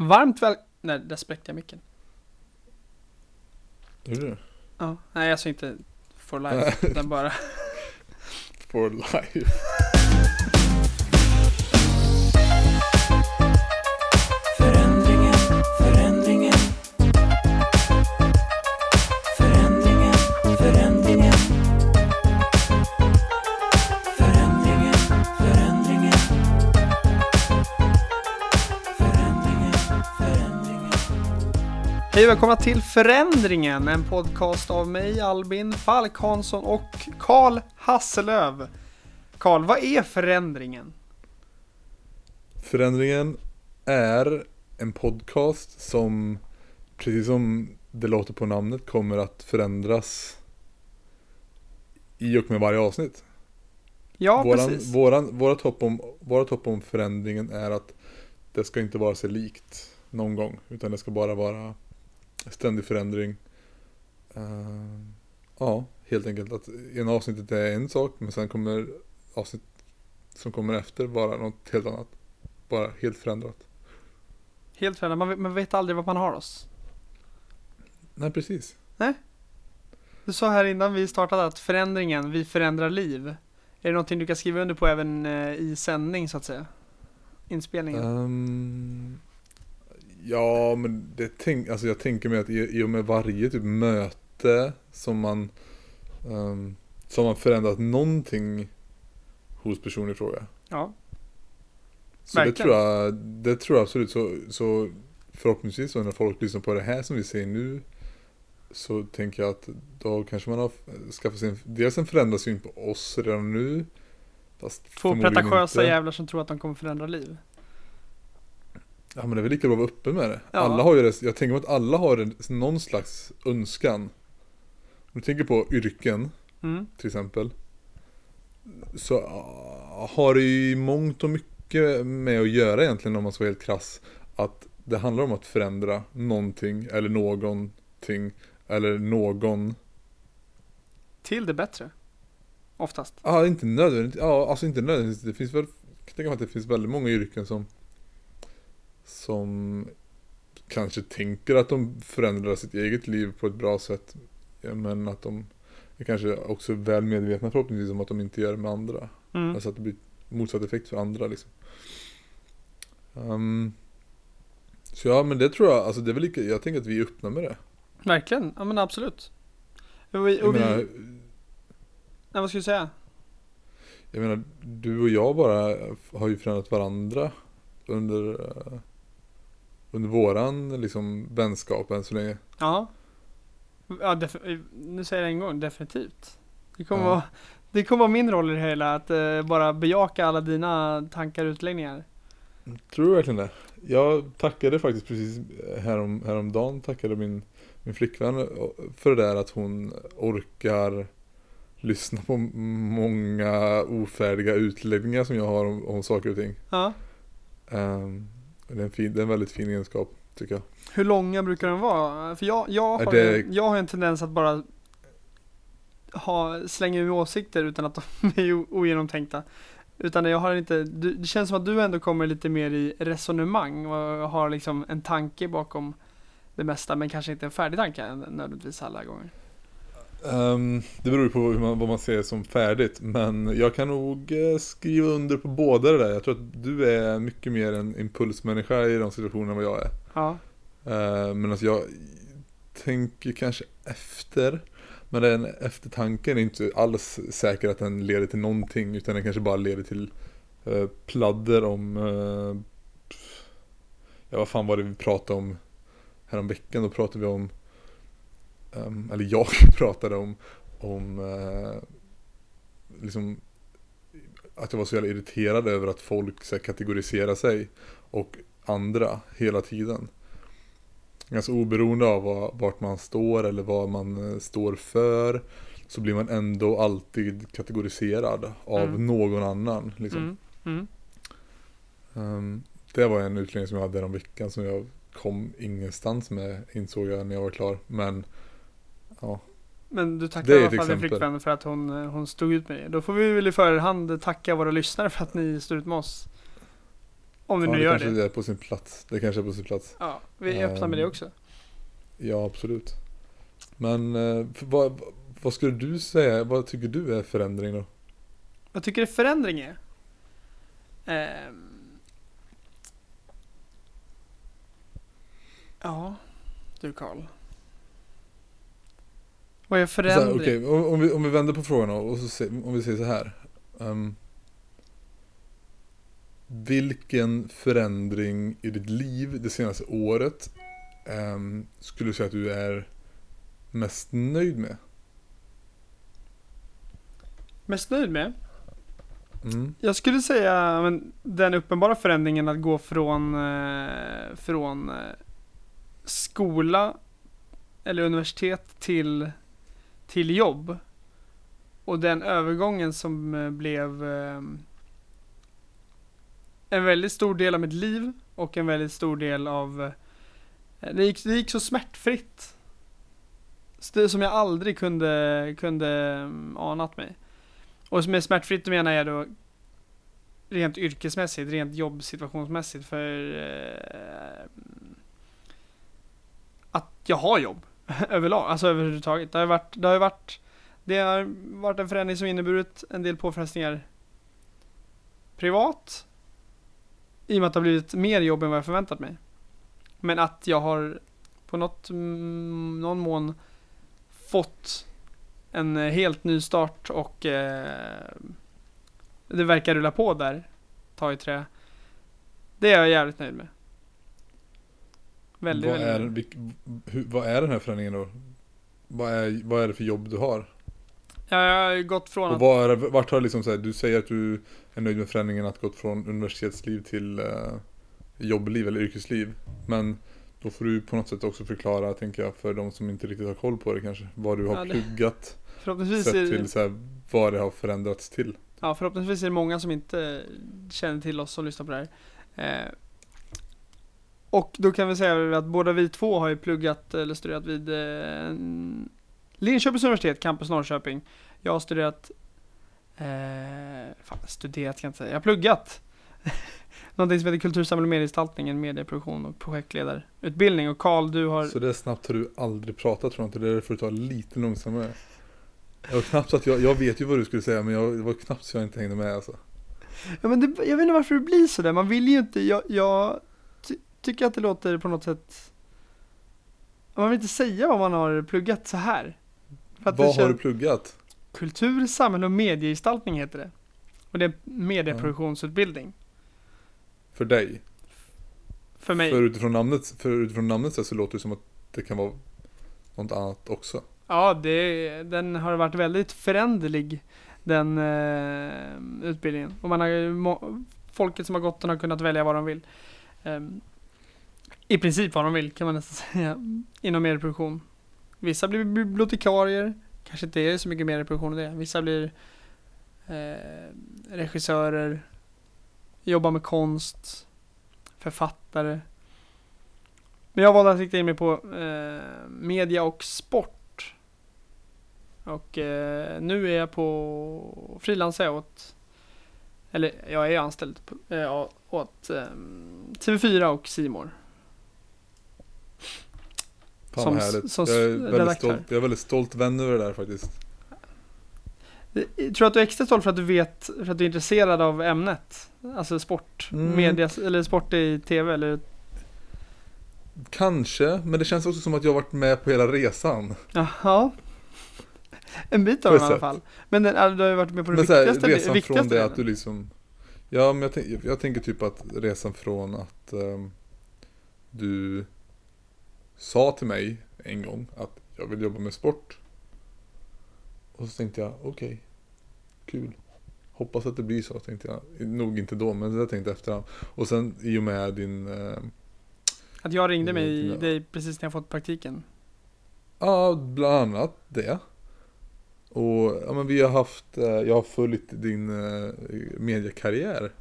Varmt väl... Nej, där spräckte jag micken. Gjorde du? Ja, nej alltså inte for life, utan bara... For life. Hej och välkomna till Förändringen, en podcast av mig, Albin Falk Hansson och Karl Hasselöv. Karl, vad är förändringen? Förändringen är en podcast som, precis som det låter på namnet, kommer att förändras i och med varje avsnitt. Ja, våran, precis. våran, vårat, hopp om, vårat hopp om förändringen är att det ska inte vara sig likt någon gång, utan det ska bara vara ständig förändring. Eh, ja, helt enkelt att ena avsnittet är en sak, men sen kommer avsnitt som kommer efter vara något helt annat. Bara helt förändrat. Helt förändrat, man, vet- man vet aldrig vad man har oss. Nej, precis. Du sa här innan vi startade att förändringen, vi förändrar liv. Är det någonting du kan skriva under på även eh, i sändning så att säga? Inspelningen? Ehm, ja, men det tänk, alltså jag tänker mig att i, i och med varje typ möte som man um, som har förändrat någonting hos personen i fråga. Ja. Så det Verkligen. tror, jag, det tror jag absolut. Så, så förhoppningsvis så när folk lyssnar på det här som vi säger nu så tänker jag att då kanske man har skaffat sig en, dels en förändrad syn på oss redan nu. Fast Två pretentiösa jävlar som tror att de kommer förändra liv. Ja men det är väl lika bra att vara öppen med det. Ja. Alla har ju det, jag tänker mig att alla har någon slags önskan. Om du tänker på yrken Mm. till exempel. Så ah, har det ju mångt och mycket med att göra egentligen om man ska vara helt krass. Att det handlar om att förändra någonting eller någonting eller någon. Till det bättre. Oftast. Ja, inte nödvändigt. Ja, alltså inte nödvändigt. Det finns väl, jag kan tänka mig att det finns väldigt många yrken som som kanske tänker att de förändrar sitt eget liv på ett bra sätt. Men att de är kanske också väl medvetna förhoppningsvis om att de inte gör det med andra. Mm. Alltså att det blir motsatt effekt för andra liksom. Ehm, så ja, men det tror jag, alltså det är väl lika, jag tänker att vi är öppna med det. Verkligen, ja men absolut. Och vi, och vi, menar, nej, vad ska du säga? jag menar, du och jag bara har ju förändrat varandra under, eh, under våran liksom vänskap än så länge. Ja. Ja, nu säger jag det en gång, definitivt. Det kommer, Ja. vara, det kommer vara min roll i det hela, att eh, bara bejaka alla dina tankar och utläggningar. Tror du verkligen det? Jag tackade faktiskt precis härom, häromdagen tackade min, min flickvän för det där att hon orkar lyssna på många ofärdiga utläggningar som jag har om, om saker och ting. Ja. Ehm, det, är en fin, det är en väldigt fin egenskap tycker jag. Hur långa brukar de vara? För jag, jag, har, det- ju, jag har en tendens att bara ha, slänga ur åsikter utan att de är ogenomtänkta. Utan jag har inte, det känns som att du ändå kommer lite mer i resonemang och har liksom en tanke bakom det mesta, men kanske inte en färdig tanke nödvändigtvis alla gånger. Ehm, det beror ju på man, vad man ser som färdigt. Men jag kan nog eh, skriva under på båda det där. Jag tror att du är mycket mer en impulsmänniska i de situationerna än vad jag är. Ja, Eh, men alltså jag tänker kanske efter. Men den eftertanken är inte alls säker att den leder till någonting. Utan den kanske bara leder till uh, pladder om... Uh, ja vad fan var det vi pratade om häromveckan? Då pratade vi om... ehm, eller jag pratade om... Om... eh, liksom... Att jag var så jävla irriterad över att folk så här, kategoriserar sig. Och andra hela tiden. Alltså oberoende av var- vart man står eller vad man eh, står för så blir man ändå alltid kategoriserad av Mm. någon annan. Liksom. mm, mm. Ehm, det var en utläggning som jag hade den veckan som jag kom ingenstans med insåg jag när jag var klar. Men ja, Men du tackar Det i alla fall din flickvän för att hon, eh, hon stod ut med det. Då får vi väl i förhand tacka våra lyssnare för att ni står ut med oss. Om du Ja, nu det gör kanske det. är på sin plats. Det kanske är på sin plats. Ja, vi är öppna med det Ehm, också. Ja, absolut. Men eh, vad, vad skulle du säga, vad tycker du är förändring då? Vad tycker du förändring är? Ehm. Ja, du Karl. Vad är förändring? Okej, om, om, vi, om vi vänder på frågan och så se, om vi säger så här. Ehm, vilken förändring i ditt liv det senaste året ehm, skulle du säga att du är mest nöjd med? Mest nöjd med? Mm. Jag skulle säga men, den uppenbara förändringen att gå från, eh, från eh, skola eller universitet till, till jobb. Och den övergången som eh, blev eh, en väldigt stor del av mitt liv och en väldigt stor del av eh, det, gick, det gick så smärtfritt. Så som jag aldrig kunde, kunde ehm, anat mig. Och med smärtfritt menar jag då rent yrkesmässigt, rent jobbsituationsmässigt för eh, att jag har jobb överlag, alltså överhuvudtaget. Det har ju varit, det har ju varit, det har varit en förändring som inneburit en del påfrestningar privat i och med att det har blivit mer jobb än vad jag förväntat mig. Men att jag har på något, mm, någon mån fått en helt ny start och eh, det verkar rulla på där. Ta i trä. Det är jag jävligt nöjd med. Väldigt, vad, väldigt är, vilk, hur, vad är den här förändringen då? Vad är, vad är det för jobb du har? Ja, jag har gått från Och att, är det, vart har liksom så här, du säger att du är nöjd med förändringen att gått från universitetsliv till eh, jobbliv eller yrkesliv. Men då får du på något sätt också förklara, tänker jag, för de som inte riktigt har koll på det kanske. Vad du har Ja, det- pluggat, förhoppningsvis sett till så här, vad det har förändrats till. ja, förhoppningsvis är det många som inte känner till oss som lyssnar på det här. Eh, och då kan vi säga att båda vi två har ju pluggat eller studerat vid eh, Linköpings universitet, campus Norrköping. Jag har studerat, eh, fan studerat kan jag inte säga, jag har pluggat någonting som heter kultursamhälle och medieproduktion och projektledarutbildning. Och Karl, du har, Så det snabbt har du aldrig pratat tror jag inte, det är därför du tar lite långsammare. Det var knappt så att jag, jag vet ju vad du skulle säga men jag, det var knappt så jag inte hängde med alltså. ja, men det, jag vet inte varför det blir sådär, man vill ju inte, jag, jag tycker att det låter på något sätt, man vill inte säga vad man har pluggat så här. Vad har känns- du pluggat? Kultur, samhälle och mediegestaltning heter det. Och det är medieproduktionsutbildning. För dig? För mig. För utifrån namnet, för utifrån namnet så låter det som att det kan vara något annat också. Ja, det, den har varit väldigt föränderlig, den eh, utbildningen. Och man har folket som har gått den har kunnat välja vad de vill. Ehm, i princip vad de vill kan man nästan säga, inom medieproduktion. Vissa blir bibliotekarier, kanske inte är så mycket medieproduktion i det. Vissa blir eh, regissörer, jobbar med konst, författare. Men jag valde att rikta in mig på eh, media och sport. Och eh, nu är jag på frilansar jag åt, eller jag är anställd på, eh, åt eh, TV4 och Simor. Fan Som- härligt. som jag, är väldigt stolt, jag är väldigt stolt vän över det där faktiskt. Jag tror att du är extra stolt för att du vet, för att du är intresserad av ämnet. Alltså sport, Mm. media, eller sport i TV eller Kanske, men det känns också som att jag har varit med på hela resan. Jaha. En bit av den i alla fall. Men den, alltså, du har ju varit med på Men så här, viktigaste. resan viktigaste från det att du liksom Ja men jag, tänk, jag tänker typ att resan från att ehm, du sa till mig en gång att jag vill jobba med sport. Och så tänkte jag, okej, kul. Hoppas att det blir så, tänkte jag. Nog inte då, men det tänkte jag efterhand. Och sen i och med din, ehm, Att jag ringde mig Ja. dig precis när jag fått praktiken. ja bland annat det. Och ja, men vi har haft, eh, jag har följt din eh, mediekarriär.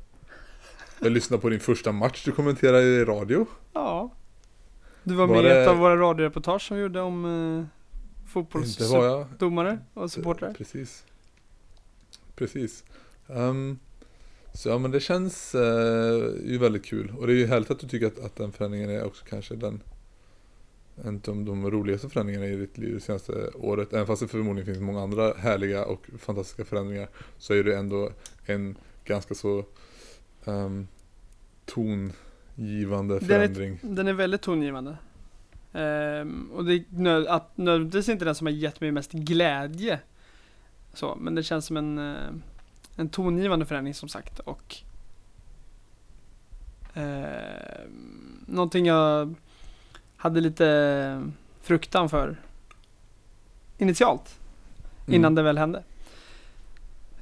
Jag lyssnade på din första match du kommenterade i radio. Ja. Du var, Var med i det- ett av våra radioreportage som vi gjorde om eh, fotbollsdomare och supportrar. Precis. Precis. Ehm, Så ja men det känns eh, ju väldigt kul. Och det är ju härligt att du tycker att, att den förändringen är också kanske den en av de roligaste förändringarna i ditt liv det senaste året. Även fast det förmodligen finns många andra härliga och fantastiska förändringar. Så är det ändå en ganska så um, tongivande Det är ett- förändring. Den är väldigt tongivande. Ehm, och det är att, nödvändigtvis inte den som har gett mig mest glädje. Så, men det känns som en, eh, en tongivande förändring som sagt. Och eh, någonting jag hade lite fruktan för initialt. Mm. Innan det väl hände.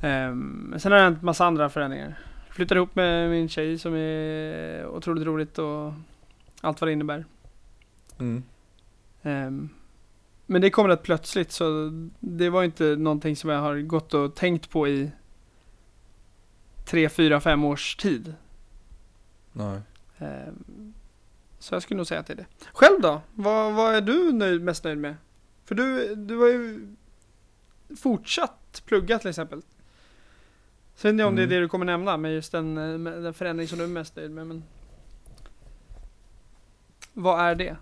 Um, sen har det hänt massa andra förändringar. Flyttade ihop med min tjej som är otroligt roligt och allt vad det innebär. Mm. Ehm, men det kom rätt plötsligt så det var inte någonting som jag har gått och tänkt på i tre, fyra, fem års tid. Nej. Ehm, så jag skulle nog säga att det är det. Själv då? Vad, vad är du nöjd, mest nöjd med? För du, du har ju fortsatt plugga till exempel. Så vet inte om det är Mm. det du kommer nämna, men just den, eh, med den förändring som du är mest nöjd med. Men vad är det?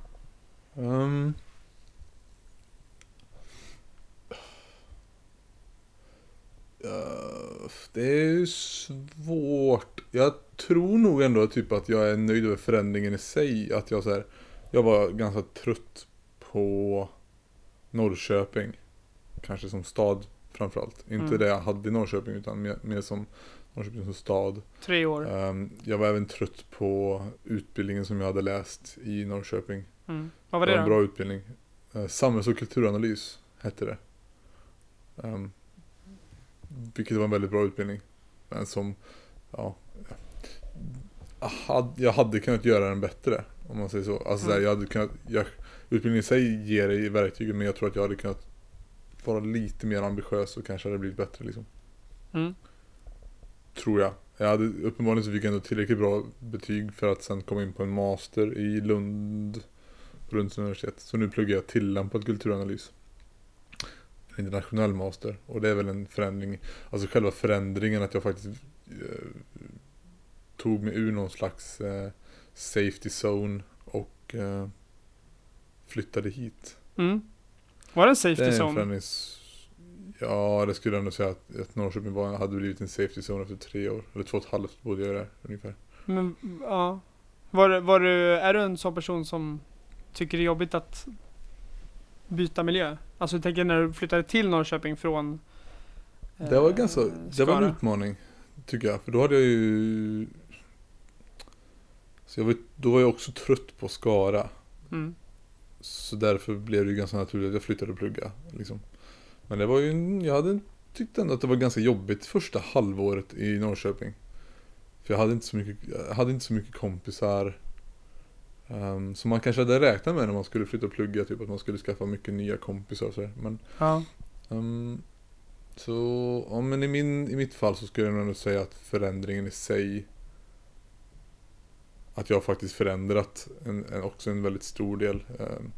Ja, det är ju svårt. Jag tror nog ändå typ att jag är nöjd över förändringen i sig. Att jag så här, jag var ganska trött på Norrköping. Kanske som stad framförallt. Inte Mm. det jag hade i Norrköping utan mer, mer som Norrköping som stad. Tre år? Ehm, jag var även trött på utbildningen som jag hade läst i Norrköping. Mm. Vad var Det det var en då? bra utbildning. Eh, Samhälls och kulturanalys hette det. Um, vilket var en väldigt bra utbildning. Men som, ja. Jag hade, jag hade kunnat göra den bättre. Om man säger så. Alltså Mm. där, jag hade kunnat, jag, utbildningen i sig ger dig verktygen men jag tror att jag hade kunnat vara lite mer ambitiös och kanske hade blivit bättre liksom. Mm. Tror jag. Jag hade, uppenbarligen så fick jag ändå tillräckligt bra betyg för att sen komma in på en master i Lund, Lunds universitet. Så nu pluggar jag tillämpad kulturanalys. En internationell master. Och det är väl en förändring, alltså själva förändringen att jag faktiskt eh, tog mig ur någon slags eh, safety zone och eh, flyttade hit. Mm. Var det en Det safety en zone? Ja, det skulle jag ändå säga att, att Norrköping var, hade blivit en safety zone efter tre år. Eller två och ett halvt bodde jag där ungefär. Men, ja. Var, det- var du, är du en sån person som tycker det är jobbigt att byta miljö? Alltså jag tänker när du flyttade till Norrköping från Det var eh, ganska, det var en Skara. utmaning. Tycker jag. För då hade jag ju... Så jag var, då var jag också trött på Skara. Mm. Så därför blev det ju ganska naturligt att jag flyttade och plugga. Liksom. Men det var ju, jag hade tyckt ändå att det var ganska jobbigt första halvåret i Norrköping. För jag hade inte så mycket, jag hade inte så mycket kompisar. Um, som man kanske hade räknat med när man skulle flytta och plugga. Typ att man skulle skaffa mycket nya kompisar och sådär. Men Ja. Ehm, så, ja men i, min, i mitt fall så skulle jag nog säga att förändringen i sig Att jag har faktiskt förändrat en, en, också en väldigt stor del um,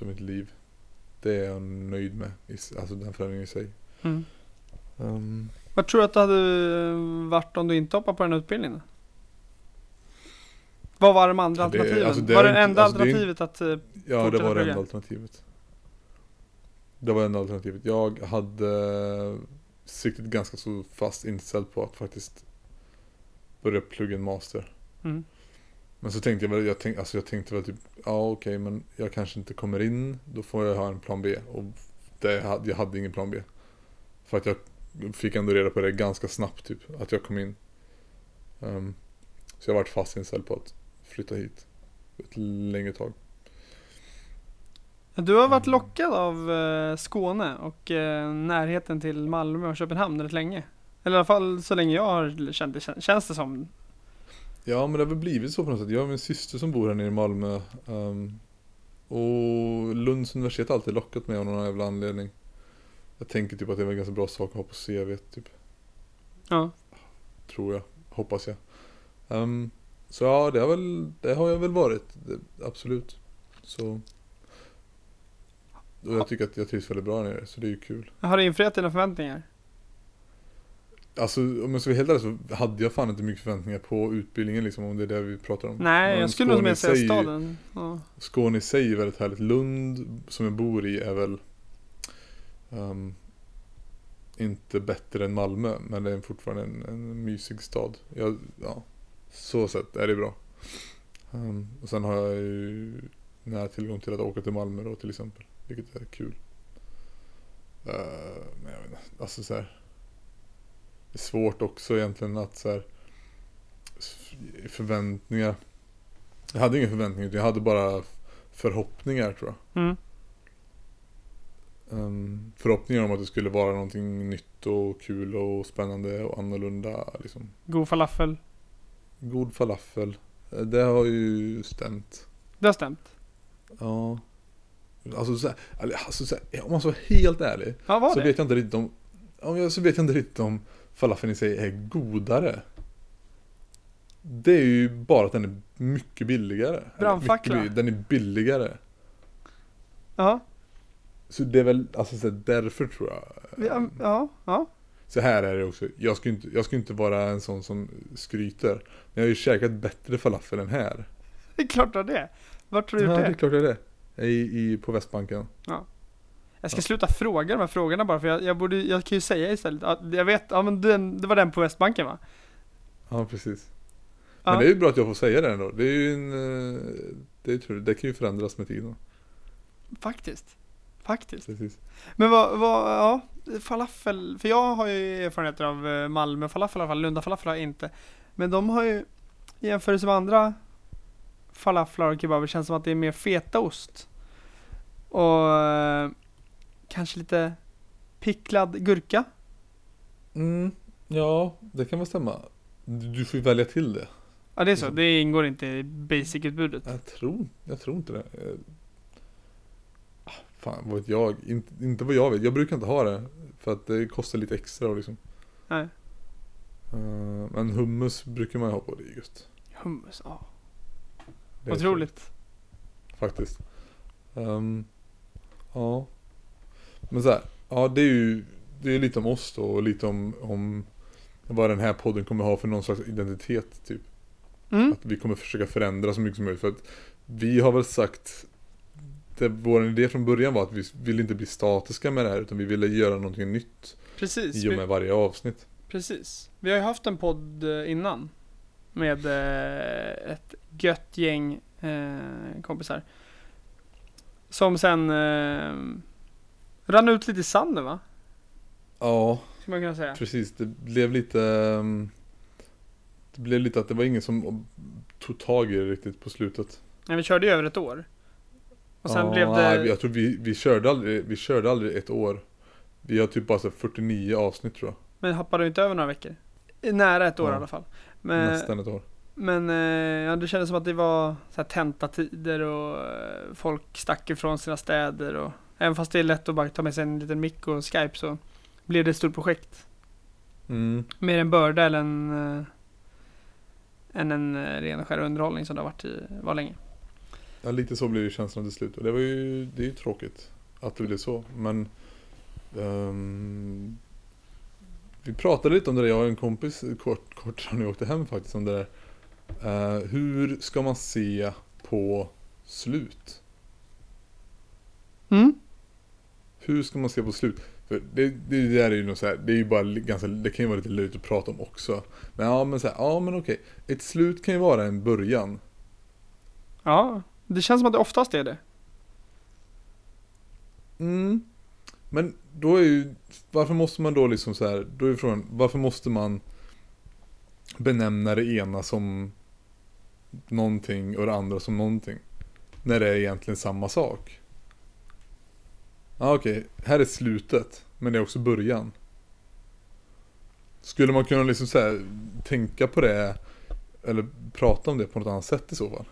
av mitt liv Det är jag nöjd med, alltså den förändringen i sig Mm. Ehm, Vad tror du att det hade varit om du inte hoppade på den utbildningen? Vad var de andra det- alternativen? alltså, det var det inte- enda alltså, det är alternativet att... eh, Ja det var det enda alternativet Det var det enda alternativet Jag hade siktet ganska så fast inställt på att faktiskt Börja plugga en master Mm. Men så tänkte jag väl, jag, tänk, alltså jag tänkte väl typ, ja okej men jag kanske inte kommer in, då får jag ha en plan B. Och det, jag hade ingen plan B. För att jag fick ändå reda på det ganska snabbt typ, att jag kom in. Ehm, så jag varit fast inställd på att flytta hit ett längre tag. Du har varit Mm. lockad av eh, Skåne och eh, närheten till Malmö och Köpenhamn rätt länge. Eller i alla fall så länge jag har känt det, kän- känns det som. Ja men det har väl blivit så på något sätt. Jag har min syster som bor här nere i Malmö. ehm, och Lunds universitet har alltid lockat mig av någon jävla anledning. Jag tänker typ att det är en ganska bra sak att ha på CV typ. Ja. Tror jag. Hoppas jag. Ehm, så ja, det har, väl, det har jag väl varit. Det, absolut. Så. Och jag tycker att jag trivs väldigt bra nere, så det är ju kul. Har det infriat dina förväntningar? Alltså om jag ska vara helt ärlig så hade jag fan inte mycket förväntningar på utbildningen liksom om det är det vi pratar om. Nej, Men jag skulle nog mer säga staden. Ja. Skåne i sig är väldigt härligt. Lund som jag bor i är väl ehm, inte bättre än Malmö men det är fortfarande en, en mysig stad. Jag, ja, så sett är det bra. Ehm, och sen har jag ju nära tillgång till att åka till Malmö då till exempel. Vilket är kul. Eh, men jag vet inte, alltså så här. Det är svårt också egentligen att så här förväntningar. Jag hade inga förväntningar jag hade bara förhoppningar tror jag. Mm. Um, förhoppningar om att det skulle vara någonting nytt och kul och spännande och annorlunda liksom. God falafel. God falafel. Eh, Det har ju stämt. Det har stämt. Ja. Alltså, så här, alltså så här, om man ska vara helt ärlig. Ja, så det? vet jag inte riktigt om jag, så vet jag inte riktigt om falafeln i sig är godare. Det är ju bara att den är mycket billigare. Brandfackla. mycket Den är billigare. Ja. Så det är väl alltså så därför tror jag. Ja, ja, ja. Så här är det också. Jag ska inte, jag ska inte vara en sån som skryter. Men jag har ju käkat bättre falafel än här. Det är klart du har det. Vart har du Ja, gjort det är det? klart det är det. I, i, på Västbanken. Jag ska sluta fråga de här frågorna bara för jag, jag borde, jag kan ju säga istället. Ja, jag vet, ja men den, det var den på Västbanken va? Ja, precis. Ja. Men det är ju bra att jag får säga det ändå. Det är ju en... eh, Det, är tur. det kan ju förändras med tiden. Faktiskt. Faktiskt. Precis. Men vad, vad, ja, falafel, för jag har ju erfarenheter av eh, Malmö falafel i alla fall, Lunda falafel har jag inte. Men de har ju, i jämförelse med andra falaflar och kebaber, känns som att det är mer fetaost. Och eh, kanske lite picklad gurka. Mm, ja, det kan väl stämma. Du, får ju välja till det. Ja det är så, det ingår inte i basic-utbudet. Jag tror, jag tror inte det. Eh, ah, Fan, vad vet jag? Inte, inte vad jag vet. Jag brukar inte ha det. För att det kostar lite extra liksom. Nej. Eh, Men hummus brukar man ju ha på det just. Hummus, ja. Otroligt. Faktiskt. Ehm, ja. Men så här, ja det är ju det är lite om oss då och lite om, om vad den här podden kommer ha för någon slags identitet typ. Mm. Att vi kommer försöka förändra så mycket som möjligt för att vi har väl sagt det, vår idé från början var att vi vill inte bli statiska med det här utan vi ville göra någonting nytt Precis. i och vi- med varje avsnitt. Precis. Vi har ju haft en podd eh, innan. Med eh, ett gött gäng eh, kompisar. Som sen eh, rann ut lite i sanden va? Ja, Skulle man kunna säga. precis. Det blev lite ehm, Det blev lite att det var ingen som tog tag i det riktigt på slutet. Men vi körde ju över ett år. Och sen Ja, blev det... Nej, jag tror vi, vi körde aldrig, vi körde aldrig ett år. Vi har typ bara så här 49 avsnitt tror jag. Men hoppade du inte över några veckor? Nära ett år Ja. i alla fall. Men, Nästan ett år. men eh, ja, det kändes som att det var så här tentatider och eh, folk stack ifrån sina städer och även fast det är lätt att bara ta med sig en liten mick och Skype så blev det ett stort projekt. Mm. Mer en börda eller en eh, än en eh, ren och skär underhållning som det har varit i, var länge. Ja, lite så blev ju känslan till slut. Och det var ju, det är ju tråkigt att det blev så. Men ehm, vi pratade lite om det där. Jag och en kompis kort, kort när vi åkte hem faktiskt om det där. Eh, hur ska man se på slut? Mm. Hur ska man se på slut? För det, det där är ju något så här, det är ju bara ganska, det kan ju vara lite löjligt att prata om också. Men ja men så här, ja men okej. Ett slut kan ju vara en början. Ja, det känns som att det oftast är det. Mm. Men då är ju, varför måste man då liksom så här, då är frågan, varför måste man benämna det ena som någonting och det andra som någonting? När det är egentligen samma sak. Ja okej, här är slutet, men det är också början. Skulle man kunna liksom så här, tänka på det, eller prata om det på något annat sätt i så fall?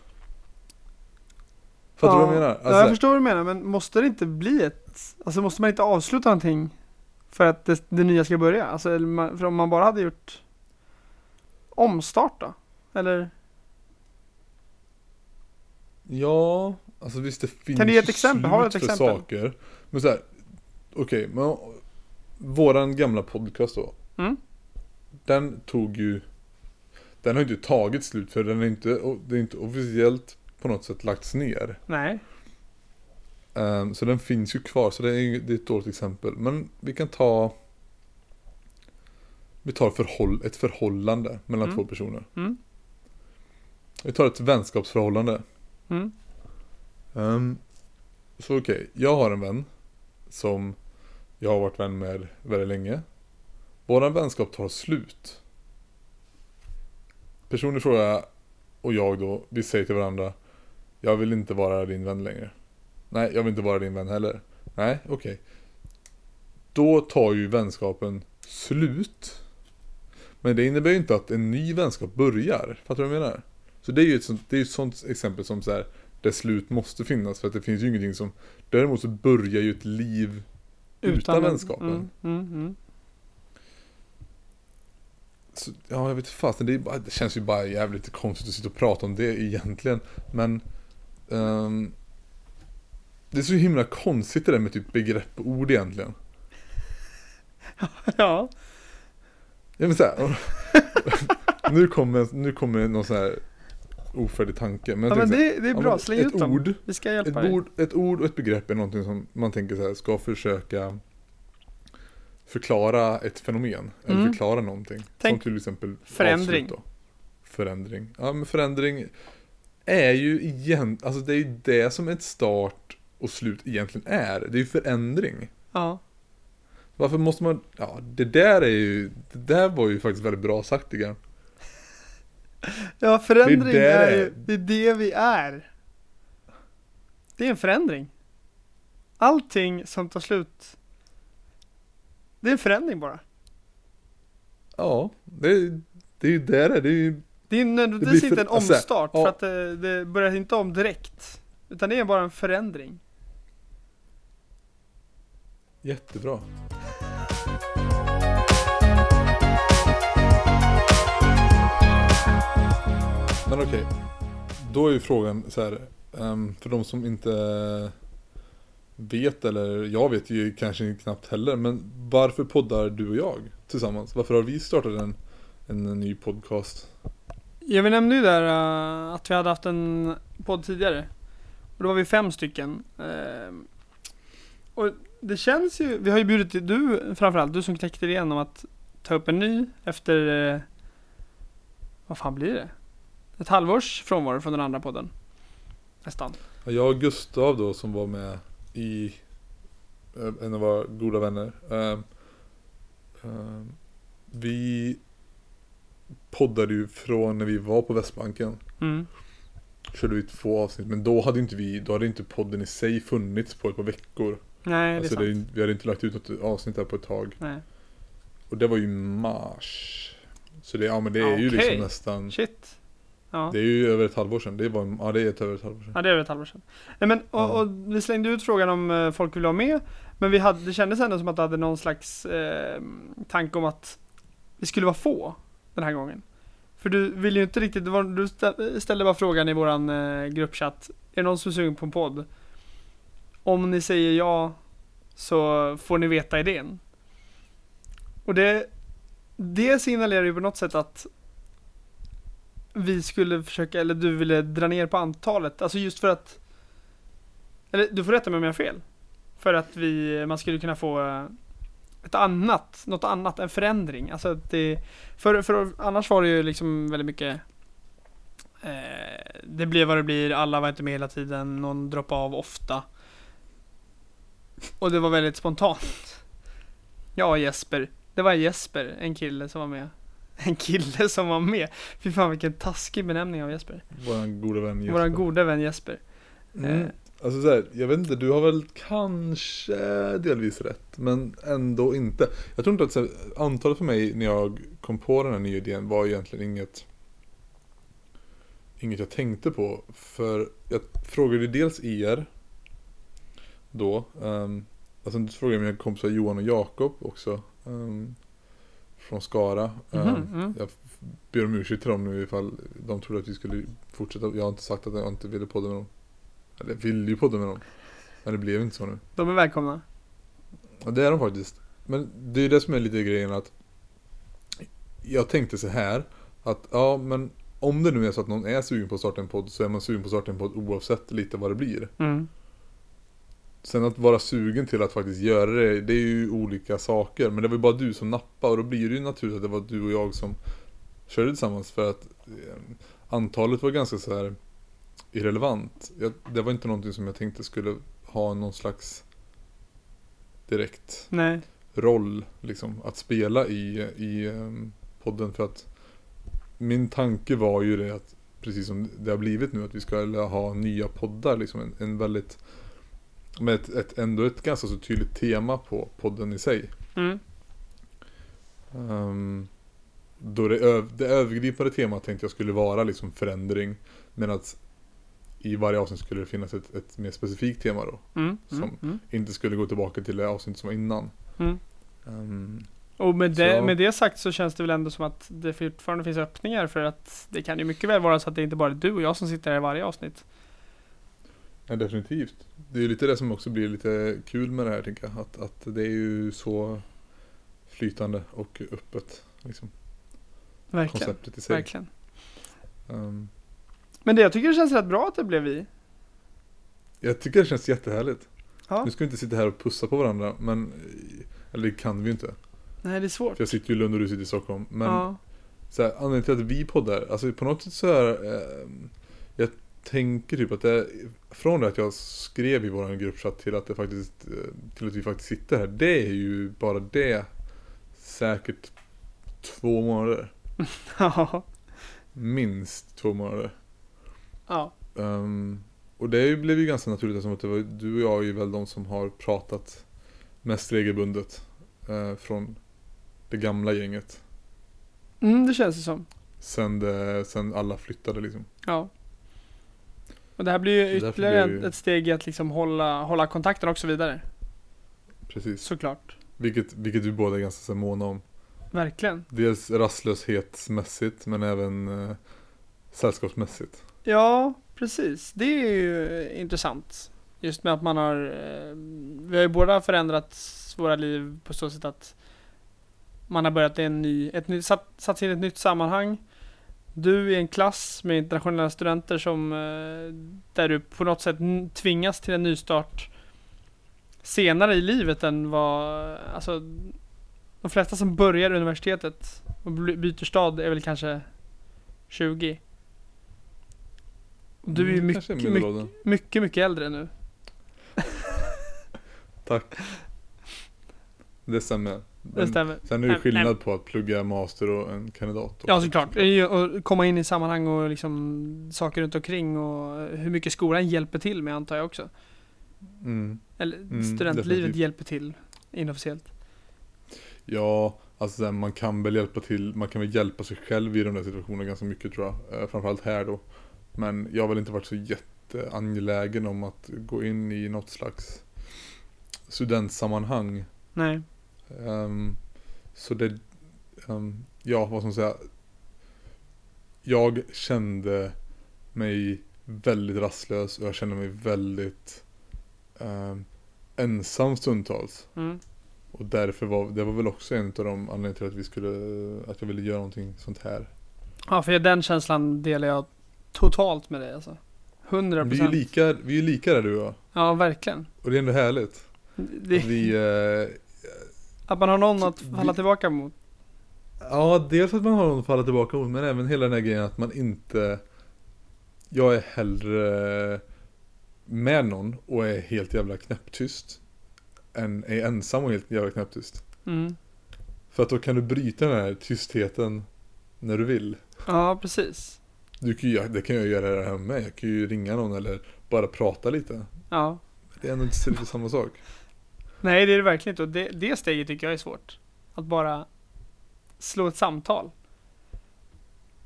Fattar du vad jag menar? Alltså, ja, jag förstår vad du menar, men måste det inte bli ett... Alltså måste man inte avsluta någonting för att det, det nya ska börja? Alltså, för om man bara hade gjort omstart då? Eller? Ja, alltså visst det finns Kan du ge ett exempel? Har du ett exempel? saker. Men så här, okej, men våran gamla podcast då. Mm. den tog ju Den har inte tagit slut för den är inte, det är inte officiellt på något sätt lagts ner. Nej. Ehm, så den finns ju kvar, så det är, det är ett dåligt exempel. Men vi kan ta Vi tar förhåll, ett förhållande mellan Mm. två personer. Mm. Vi tar ett vänskapsförhållande. Mm. Ehm, så okej, jag har en vän som jag har varit vän med väldigt länge. Våran vänskap tar slut. Personen i fråga och jag då, vi säger till varandra Jag vill inte vara din vän längre. Nej, jag vill inte vara din vän heller. Nej, okej. Då tar ju vänskapen slut. Men det innebär ju inte att en ny vänskap börjar. Fattar du vad jag menar? Så det är ju ett sånt, det är ett sånt exempel som så här, där slut måste finnas för att det finns ju ingenting som Däremot så börjar ju ett liv utan, vänskapen. Mm, mm, mm. Så, ja, jag vet fasen, det, bara- det känns ju bara jävligt konstigt att sitta och prata om det egentligen. Men ehm, Det är så himla konstigt det där med typ begrepp och ord egentligen. Ja. Ja, men så här, nu kommer, nu kommer någon sån här ofärdig tanke. Men, ja men här, det, det är bra, släng ett ut dem. ord, Vi ska ett, hjälpa dig. ord, ett ord och ett begrepp är någonting som man tänker så här, ska försöka förklara ett fenomen. Eller Mm. förklara någonting. Tänk som till exempel förändring. avslut då. Förändring. Ja men förändring är ju igen, alltså det är ju det som ett start och slut egentligen är. Det är ju förändring. Ja. Varför måste man, ja det där är ju, det där var ju faktiskt väldigt bra sagt jag. Ja, förändring Det är är, det. ju, det är det vi är. Det är en förändring. Allting som tar slut, det är en förändring bara. Ja, det, är- det är ju det det är. Det är ju, Det är nödvändigtvis inte en alltså, omstart för att det, det börjar inte om direkt. Utan det är bara en förändring. jättebra. Men okej, då är ju frågan så här, ehm, för de som inte vet, eller jag vet ju kanske knappt heller, men varför poddar du och jag tillsammans? Varför har vi startat en, en ny podcast? Ja, vi nämnde ju där uh, att vi hade haft en podd tidigare. Och då var vi fem stycken. Ehm, och det känns ju, vi har ju bjudit du framförallt, du som knäckte igenom om att ta upp en ny efter, eh, vad fan blir det? Ett halvårs frånvaro från den andra podden. Nästan. Ja, Jag och Gustav då som var med i eh, en av våra goda vänner. ehm, ehm, vi poddade ju från när vi var på Västbanken. Mm. Körde vi två avsnitt men då hade inte vi, då hade inte podden i sig funnits på ett par veckor. Nej, alltså det är det, sant. vi hade inte lagt ut något avsnitt där på ett tag. Nej. Och det var ju mars. Så det, ja men det är ju Okej. liksom nästan, Shit. Ja. det är ju över ett halvår sedan. Det var, ja det är ett över ett halvår sedan. Ja det är väl ett halvår sedan. Nej, men, och, Ja. och vi slängde ut frågan om eh, folk ville vara med. Men vi hade, det kändes ändå som att det hade någon slags eh, tanke om att vi skulle vara få den här gången. För du vill ju inte riktigt, var, du stä- ställde bara frågan i våran eh, gruppchatt. Är det någon som är sugen på en podd? Om ni säger ja så får ni veta idén. Och det, det signalerar ju på något sätt att vi skulle försöka, eller du ville dra ner på antalet. Alltså just för att Eller du får rätta mig om jag har fel. För att vi, man skulle kunna få eh, ett annat, något annat, en förändring. Alltså att det, för, för annars var det ju liksom väldigt mycket eh, Det blir vad det blir, alla var inte med hela tiden, någon droppade av ofta. Och det var väldigt spontant. Ja Jesper, det var Jesper, en kille som var med. En kille som var med. Fy fan vilken taskig benämning av Jesper. Våran goda vän Jesper. Våran goda vän Jesper. Mm. Eh, Alltså så här, jag vet inte, du har väl kanske delvis rätt, men ändå inte. Jag tror inte att så här, antalet för mig när jag kom på den här nya idén var egentligen inget Inget jag tänkte på, för jag frågade dels er då, um, alltså du frågade mina kompisar Johan och Jakob också ehm, från Skara. Mm. Jag f- ber om ursäkt till dem nu ifall de trodde att vi skulle fortsätta. Jag har inte sagt att jag inte ville podda med dem. Eller jag ville ju podda med dem. Men det blev inte så nu. De är välkomna. Och det är de faktiskt. Men det är det som är lite grejen att jag tänkte så här att ja men om det nu är så att någon är sugen på att starta en podd så är man sugen på att starta en podd oavsett lite vad det blir. Mm. Sen att vara sugen till att faktiskt göra det, det är ju olika saker. Men det var ju bara du som nappade och då blir det ju naturligt att det var du och jag som körde tillsammans för att eh, antalet var ganska så här irrelevant. Jag, det var inte någonting som jag tänkte skulle ha någon slags direkt Nej. roll liksom att spela i, i em, podden för att min tanke var ju det att precis som det har blivit nu att vi ska ha nya poddar liksom en, en väldigt med ett, ett, ändå ett ganska så tydligt tema på podden i sig. Mm. Ehm, då det, öv, det övergripande temat tänkte jag skulle vara liksom förändring men att i varje avsnitt skulle det finnas ett, ett mer specifikt tema då. Mm. Som- Mm. Mm. Inte skulle gå tillbaka till det avsnitt som var innan. Mm. Ehm, Och med det, med det sagt så känns det väl ändå som att det fortfarande finns öppningar för att det kan ju mycket väl vara så att det inte bara är du och jag som sitter här i varje avsnitt. Ja, definitivt. Det är lite det som också blir lite kul med det här, tänker jag. Att, att det är ju så flytande och öppet, liksom, Verkligen. konceptet i sig. Verkligen. Ehm, Men det, jag tycker det känns rätt bra att det blev vi. jag tycker det känns jättehärligt. Ja. Nu ska vi inte sitta här och pussa på varandra, men eller det kan vi ju inte. Nej, det är svårt. För jag sitter ju i Lund och du sitter i Stockholm. Men ja. så här, anledningen till att vi poddar, alltså på något sätt så är eh, Jag tänker typ att det Från det att jag skrev i våran gruppchatt till att det faktiskt eh, Till att vi faktiskt sitter här Det är ju bara det Säkert Två månader ja. Minst två månader Ja. Ehm, Och det blev ju ganska naturligt eftersom att det var, du och jag är ju väl de som har pratat Mest regelbundet eh, Från Det gamla gänget Mm, det känns det som. Sen, det, sen alla flyttade liksom Ja. Och det här blir ju Därför ytterligare ju- ett steg i att liksom hålla, hålla kontakten också vidare. Precis Såklart. Vilket, vilket vi båda är ganska så måna om. Verkligen. Dels rastlöshetsmässigt men även eh, sällskapsmässigt. Ja, precis. Det är ju intressant. Just med att man har, eh, vi har ju båda förändrat våra liv på så sätt att man har börjat en ny, ett ny, satt, satt sig i ett nytt sammanhang. Du i en klass med internationella studenter som, eh, där du på något sätt tvingas till en nystart senare i livet än vad, alltså de flesta som börjar universitetet och byter stad är väl kanske 20. Och Du är ju Mm, mycket, mycket, mycket äldre nu. Tack. Det stämmer. Det stämmer. Sen är det Nej, skillnad nej. på att plugga master och en kandidat. också. Ja såklart. Att komma in i sammanhang och liksom saker runt omkring och hur mycket skolan hjälper till med antar jag också. Mm. Eller Mm, studentlivet definitivt. hjälper till inofficiellt. Ja, alltså man kan väl hjälpa till, man kan väl hjälpa sig själv i de där situationerna ganska mycket tror jag. Eh, framförallt här då. Men jag har väl inte varit så jätteangelägen om att gå in i något slags studentsammanhang. Nej. Ehm, så det, ehm, ja vad ska man säga. Jag kände mig väldigt rastlös och jag kände mig väldigt ehm, ensam stundtals. Mm. Och därför var det var väl också en av de anledningarna till att vi skulle, att jag ville göra någonting sånt här. Ja för den känslan delar jag totalt med dig alltså. 100 Vi är ju lika, vi är lika där du och jag. Ja verkligen. Och det är ändå härligt. Det, Att vi, eh, att man har någon att vi- falla tillbaka mot. Ja, dels att man har någon att falla tillbaka mot, men även hela den här grejen att man inte Jag är hellre med någon och är helt jävla knäpptyst Än är ensam och helt jävla knäpptyst Mm. För att då kan du bryta den här tystheten När du vill Ja precis. du kan ju, Det kan jag göra här hemma jag kan ju ringa någon eller bara prata lite Ja. Det är ändå inte samma sak Nej det är det verkligen inte och det, det steget tycker jag är svårt. Att bara slå ett samtal.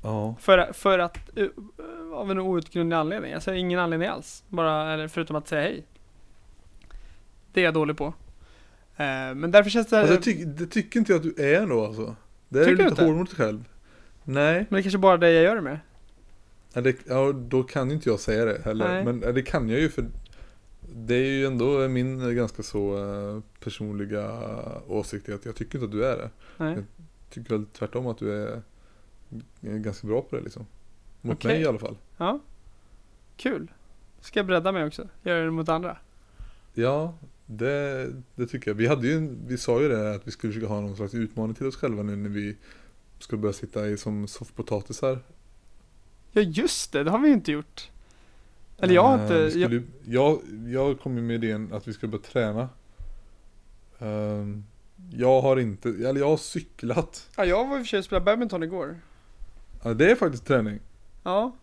Ja För, för att, uh, av en outgrundlig anledning. Alltså ingen anledning alls. Bara, eller förutom att säga hej. Det är jag dålig på. Eh, men därför känns det, alltså, jag tyck, Det tycker inte jag att du är ändå alltså Det är Tycker du lite hård mot dig själv Nej men det är kanske bara det jag gör det med. Ja, det, ja, då kan inte jag säga det heller. Nej. Men det kan jag ju för det är ju ändå min ganska så eh, personliga åsikt att jag tycker inte att du är det. Nej. tycker väl tvärtom att du är, ganska bra på det liksom. Mot Okej. mig i alla fall. Ja. Kul. Ska jag bredda mig också? Göra det mot andra? Ja, det, det tycker jag. Vi, hade ju, vi sa ju det att vi skulle försöka ha någon slags utmaning till oss själva nu när vi ska börja sitta i som soffpotatisar. Ja just det, det har vi ju inte gjort. Eller jag har inte, vi jag, skulle, ju- jag, jag kom ju med idén att vi ska börja träna. Ehm, jag har inte, eller jag har cyklat. ja, jag var i och för sig och spelade badminton igår. Ja, det är faktiskt träning. Ja,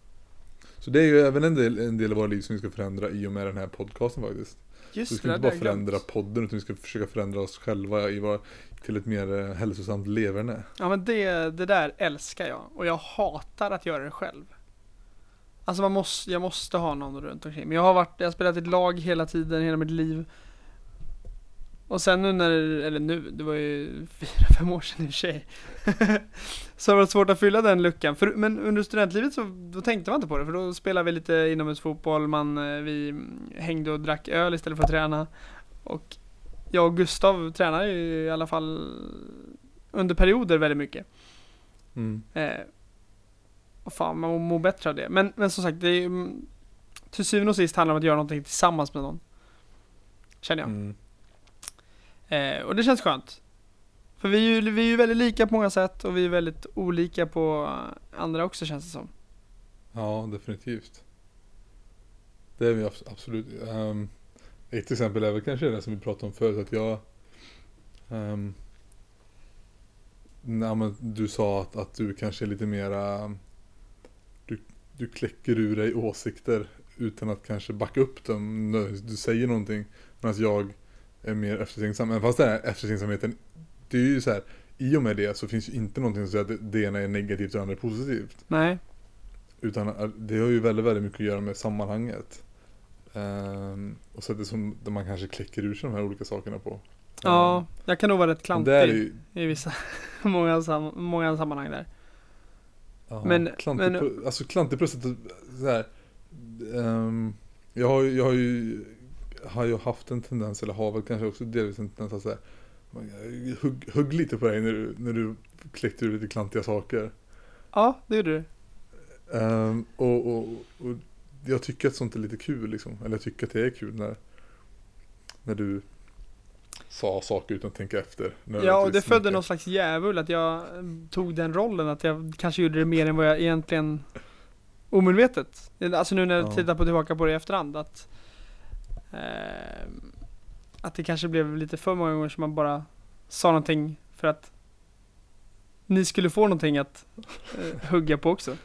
Så det är ju även en del, en del av våra liv som vi ska förändra i och med den här podcasten faktiskt. Så just vi det. ska det inte bara jag glömt. förändra podden utan vi ska försöka förändra oss själva i vår, till ett mer eh, hälsosamt leverne. Ja men det, det där älskar jag. Och jag hatar att göra det själv. Alltså man måste, jag måste ha någon runt omkring. Men jag har varit, jag har spelat i ett lag hela tiden, hela mitt liv. Och sen nu när, eller nu, det var ju fyra, fem år sedan i och för sig. så har det varit svårt att fylla den luckan. För, men under studentlivet så då tänkte man inte på det. För då spelade vi lite inomhusfotboll, man, eh, vi hängde och drack öl istället för att träna. Och jag och Gustav tränar ju i alla fall under perioder väldigt mycket. Mm. Eh, och fan, man mår bättre av det. Men, men som sagt, det är mm, till syvende och sist handlar det om att göra någonting tillsammans med någon. Känner jag. Mm. Eh, och det känns skönt. För vi är, ju, vi är ju väldigt lika på många sätt och vi är väldigt olika på andra också känns det som. Ja, definitivt. Det är vi abs- absolut. Um, ett exempel är väl kanske det som vi pratade om förut, att jag um, nej, men Du sa att, att du kanske är lite mera du, kläcker ur dig åsikter utan att kanske backa upp dem. Du säger någonting medan jag är mer eftertänksam. Men fast den här eftertänksamheten, det är ju så här i och med det så finns ju inte någonting som säger att det, det ena är negativt och det andra är positivt. Nej, Utan att det har ju väldigt, väldigt mycket att göra med sammanhanget. Ehm, och sättet som där man kanske kläcker ur sig de här olika sakerna på. ja, jag kan nog vara rätt klantig det ju, i vissa, många, sam, många sammanhang där. Ja, Men- klantig, men- alltså klantig sättet så här, ehm, jag, har, jag har ju har ju haft en tendens, eller har väl kanske också delvis en tendens att säga hugg, hugg lite på dig när du, när du kläckte ur lite klantiga saker. Ja, det gjorde du. Ehm, och, och, och jag tycker att sånt är lite kul liksom. Eller jag tycker att det är kul när, när du sa saker utan att tänka efter. Ja, och det födde någon slags djävul att jag eh, tog den rollen, att jag kanske gjorde det mer än vad jag egentligen omedvetet. Alltså nu när jag Ja. tittar på tillbaka på det i efterhand att eh, att det kanske blev lite för många gånger som man bara sa någonting för att ni skulle få någonting att eh, hugga på också.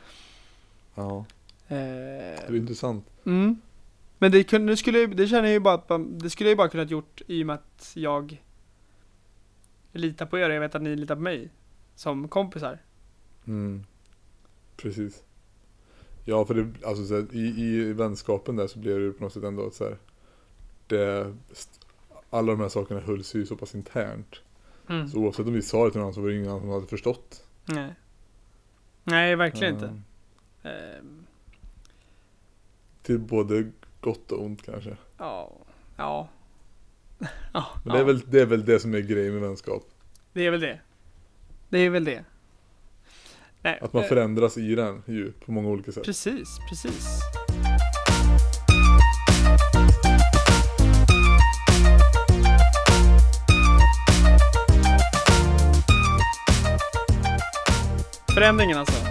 Ja, Eh, det är intressant. Mm. Men det, kunde, det, skulle, det känner jag ju bara att man- det skulle jag ju bara kunnat gjort i och med att jag litar på er och jag vet att ni litar på mig som kompisar. Mm. Precis. Ja, för det, alltså så här, i, i vänskapen där så blev det ju på något sätt ändå att så här, det, alla de här sakerna hölls ju så pass internt. Mm. Så oavsett om vi sa det till någon så var det ingen annan som hade förstått. Nej. Nej, verkligen inte. Ehm, Ehm, Till både gott och ont kanske. Ja. Ja. ja. Men det, är väl, det är väl det som är grejen med vänskap. det är väl det. Det är väl det. Nej, Att man eh, förändras i den ju på många olika sätt. Precis, precis. Förändringen alltså.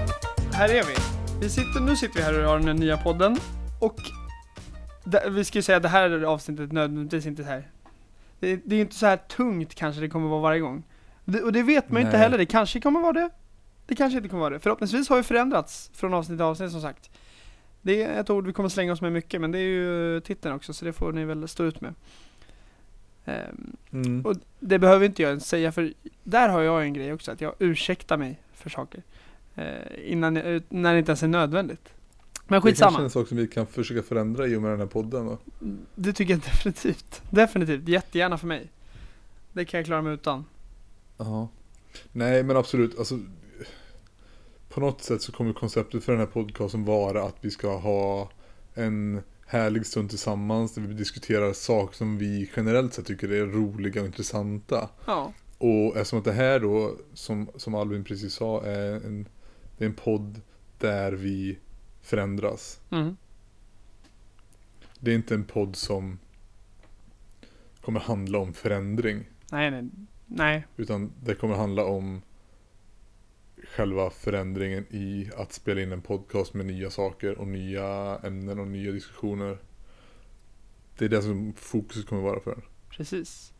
Här är vi. vi sitter, nu sitter vi här och har den nya podden. Och det, vi ska ju säga att det här avsnittet nödvändigtvis inte här. Det, det är inte så här tungt kanske det kommer vara varje gång. Det, och det vet man ju inte heller. Det kanske kommer vara det. Det kanske inte kommer vara det. Förhoppningsvis har vi förändrats från avsnitt till avsnitt som sagt. Det är ett ord vi kommer slänga oss med mycket, men det är ju titeln också, så det får ni väl stå ut med. Ehm, Mm. och det behöver inte jag ens säga, för där har jag en grej också, att jag ursäktar mig för saker. Eh, innan jag, när det inte ens är nödvändigt. Men Det kanske är skitsamma. en sak som vi kan försöka förändra i och med den här podden då. Det tycker jag definitivt. Definitivt. Jättegärna för mig. Det kan jag klara mig utan. Ja. Nej men absolut, alltså På något sätt så kommer konceptet för den här podcasten vara att vi ska ha en härlig stund tillsammans där vi diskuterar saker som vi generellt sett tycker är roliga och intressanta. Ja. Och eftersom att det här då, som, som Albin precis sa, är en, det är en podd där vi förändras. Mm. Det är inte en podd som kommer handla om förändring. Nej, nej, nej. Utan det kommer handla om själva förändringen i att spela in en podcast med nya saker och nya ämnen och nya diskussioner. Det är det som fokus kommer vara för. Precis.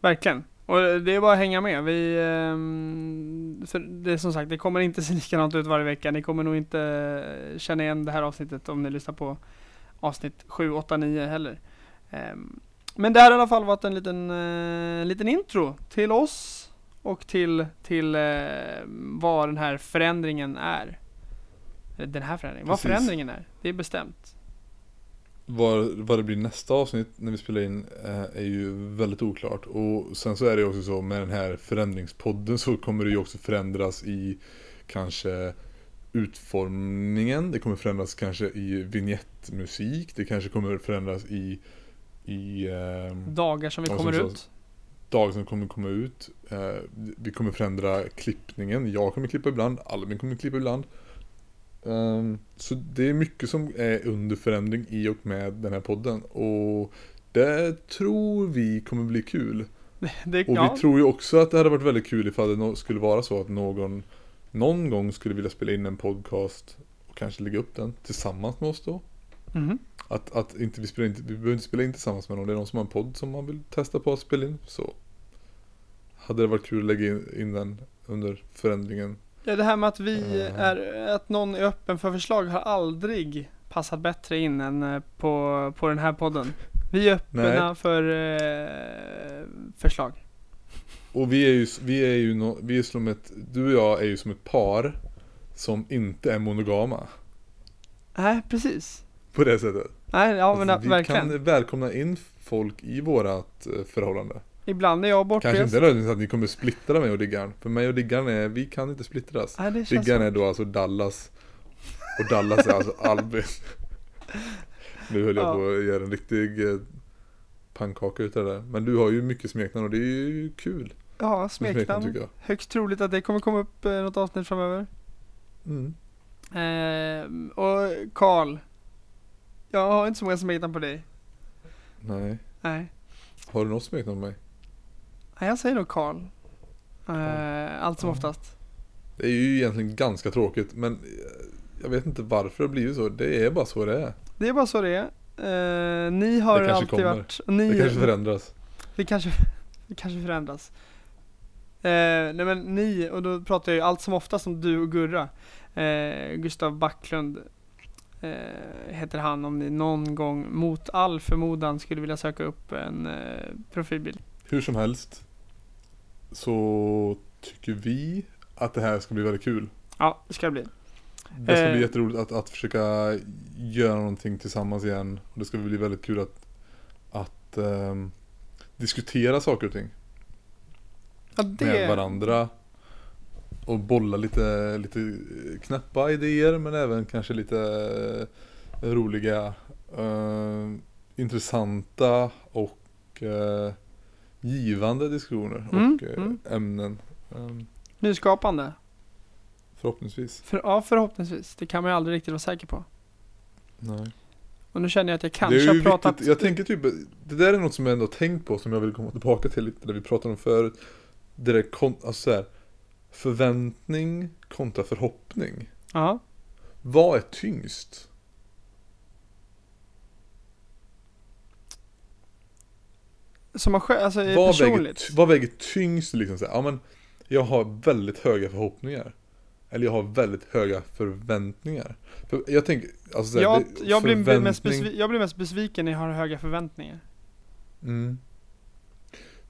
Verkligen. Och det är bara att hänga med. Vi, ehm, för det är som sagt, det kommer inte se likadant ut varje vecka. Ni kommer nog inte känna igen det här avsnittet om ni lyssnar på avsnitt 7, 8, 9 heller. Ehm, Men det här har i alla fall varit en liten, eh, liten intro till oss och till, till eh, vad den här förändringen är. Den här förändringen, vad Precis. förändringen är. Det är bestämt. Vad, vad det blir nästa avsnitt när vi spelar in eh, är ju väldigt oklart. Och sen så är det ju också så med den här förändringspodden så kommer det ju också förändras i kanske utformningen. Det kommer förändras kanske i vignettmusik. Det kanske kommer förändras i, i ehm, Dagar som vi kommer som ut. dagar som kommer komma ut. Eh, vi kommer förändra klippningen. Jag kommer klippa ibland, Albin kommer klippa ibland. Ehm, så det är mycket som är under förändring i och med den här podden. Och det tror vi kommer bli kul. Det, Och ja, vi tror ju också att det hade varit väldigt kul ifall det skulle vara så att någon någon gång skulle vilja spela in en podcast och kanske lägga upp den tillsammans med oss då. mhm. Att, att inte vi, spelar inte, vi behöver inte spela in tillsammans med någon. Det är någon som har en podd som man vill testa på att spela in. Så hade det varit kul att lägga in, in den under förändringen. Ja, det här med att vi Eh. är, att någon är öppen för förslag har aldrig passat bättre in än eh, på, på den här podden. Vi är öppna Nej. för eh, förslag. Och vi är ju, vi är ju no, vi är som ett, du och jag är ju som ett par som inte är monogama. Nej, precis. På det sättet. Nej, ja men Alltså, vi verkligen. kan välkomna in folk i vårat eh, förhållande. Ibland är jag Kanske bortrest. inte nödvändigtvis att ni kommer splittra mig och Diggaren. För mig och Diggaren är, vi kan inte splittras. Nej, Diggaren så. är då alltså Dallas. Och Dallas är alltså Albin. Nu höll jag Ja. på att göra en riktig eh, pannkaka utav det där. Men du har ju mycket smeknamn och det är ju kul. Ja, smeknamn. Högst troligt att det kommer komma upp eh, något avsnitt framöver. Mm. Eh, och Karl. Jag har inte så många smeknamn på dig. Nej. Nej. Har du något smeknamn på mig? Jag säger nog Karl. Eh, allt som oftast. Det är ju egentligen ganska tråkigt men eh, jag vet inte varför det blivit så. Det är bara så det är. Det är bara så det är. Eh, ni har Det alltid kommer. varit... Ni, Det kanske förändras. det kanske, det kanske förändras. Eh, nej men ni, och då pratar jag ju allt som oftast om du och Gurra. Eh, Gustav Backlund eh, heter han om ni någon gång mot all förmodan skulle vilja söka upp en eh, profilbild. Hur som helst så tycker vi att det här ska bli väldigt kul. Ja, det ska det bli. Det ska Eh. bli jätteroligt att, att försöka göra någonting tillsammans igen. Och det ska bli väldigt kul att, att ehm, diskutera saker och ting Ja, med det, varandra. Och bolla lite, lite knäppa idéer men även kanske lite eh, roliga, eh, intressanta och eh, givande diskussioner Mm, och eh, mm. ämnen. Ehm, nyskapande. förhoppningsvis. För, ja, förhoppningsvis. Det kan man ju aldrig riktigt vara säker på. Nej. Och nu känner jag att jag kanske har pratat... viktigt, jag tänker typ, det där är något som jag ändå har tänkt på som jag vill komma tillbaka till lite, det vi pratade om förut. Det där, kon, alltså så här, förväntning kontra förhoppning. Ja. Vad är tyngst? Som man själv, alltså Vad väger, personligt. ty- vad väger tyngst liksom så här, ja men jag har väldigt höga förhoppningar. Eller jag har väldigt höga förväntningar. För jag tänker, alltså så här, jag, det- jag, blir mest besvi- jag blir mest besviken när jag har höga förväntningar. Mm.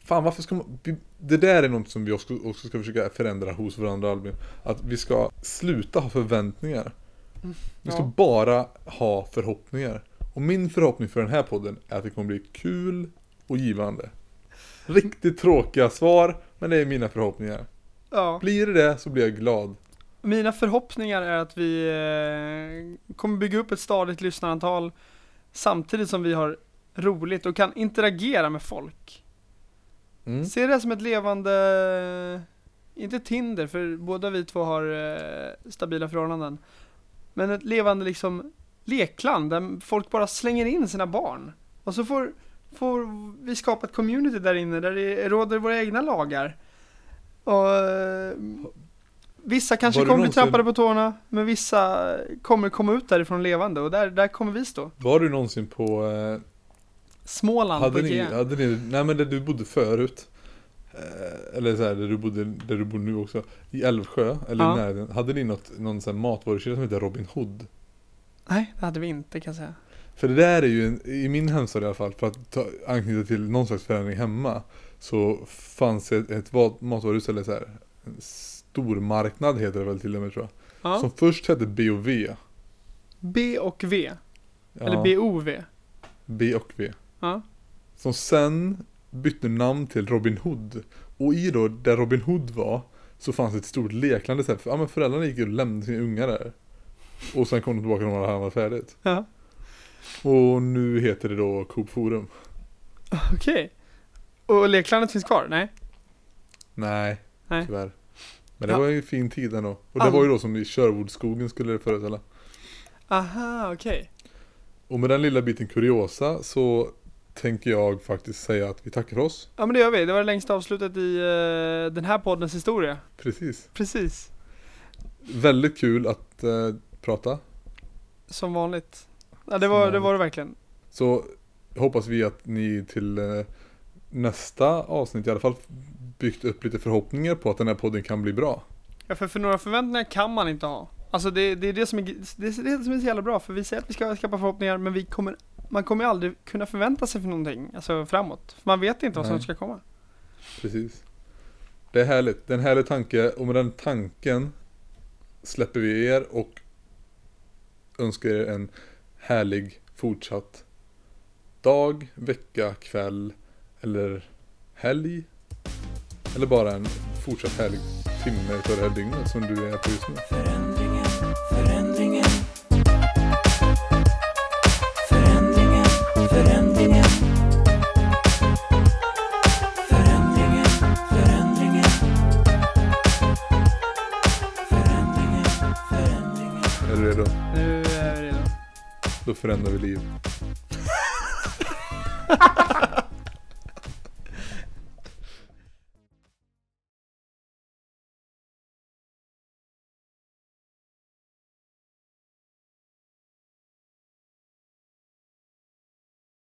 Fan varför ska man, det där är något som vi också, också ska försöka förändra hos varandra Albin. Att vi ska sluta ha förväntningar. Vi ska bara ha förhoppningar. Och min förhoppning för den här podden är att det kommer bli kul och givande. Riktigt tråkiga svar, men det är mina förhoppningar. Ja. Blir det det så blir jag glad. Mina förhoppningar är att vi eh, kommer bygga upp ett stadigt lyssnarantal samtidigt som vi har roligt och kan interagera med folk. Mm. Se det som ett levande, inte Tinder för båda vi två har eh, stabila förhållanden. Men ett levande liksom lekland där folk bara slänger in sina barn. Och så får, får vi skapa ett community där inne där det råder våra egna lagar. Och vissa kanske kommer bli trampade på tårna, men vissa kommer komma ut därifrån levande och där, där kommer vi stå. Var du någonsin på, eh, Småland på hade ni, Ikea. hade ni, nej men där du bodde förut eh, Eller så här, där du bodde, där du bor nu också I Älvsjö, eller Ja. närheten Hade ni något, någon sån här matvarukedja som heter Robin Hood? Nej, det hade vi inte kan jag säga. För det där är ju, en, i min hemstad i alla fall, för att ta, anknyta till någon slags förändring hemma Så fanns ett, ett matvaruhus, eller så här, en stor marknad heter det väl till och med tror jag Ja. Som först hette B och V B och V. ja, Eller BOV. B och V Ja. Som sen bytte namn till Robin Hood Och i då, där Robin Hood var Så fanns ett stort lekland för, ja, men föräldrarna gick och lämnade sina ungar där Och sen kom de tillbaka när de hade handlat färdigt Ja. Och nu heter det då Coop Forum Okej. Och leklandet finns kvar? Nej? Nej, Nej. tyvärr Men det Ja. var ju en fin tid ändå Och det Ja. var ju då som i Sherwoodskogen skulle det föreställa Aha, okej. Och med den lilla biten kuriosa så tänker jag faktiskt säga att vi tackar för oss Ja men det gör vi. Det var det längsta avslutet i eh, den här poddens historia. Precis Precis. Väldigt kul att eh, prata Som vanligt. Ja det var det, var det verkligen. Så hoppas vi att ni till eh, nästa avsnitt i alla fall byggt upp lite förhoppningar på att den här podden kan bli bra. Ja för, för några förväntningar kan man inte ha. Alltså det, det är det som är, det är det som är så jävla bra. För vi säger att vi ska skapa förhoppningar men vi kommer, man kommer aldrig kunna förvänta sig för någonting. Alltså framåt. För man vet inte vad som Nej. ska komma. Precis. Det är härligt. Det är en härlig tanke och med den tanken släpper vi er och önskar er en härlig fortsatt dag, vecka, kväll eller helg. Eller bara en fortsatt härlig timme utav det här dygnet som du är på just nu. Förändringen, förändringen. Då förändrar vi liv.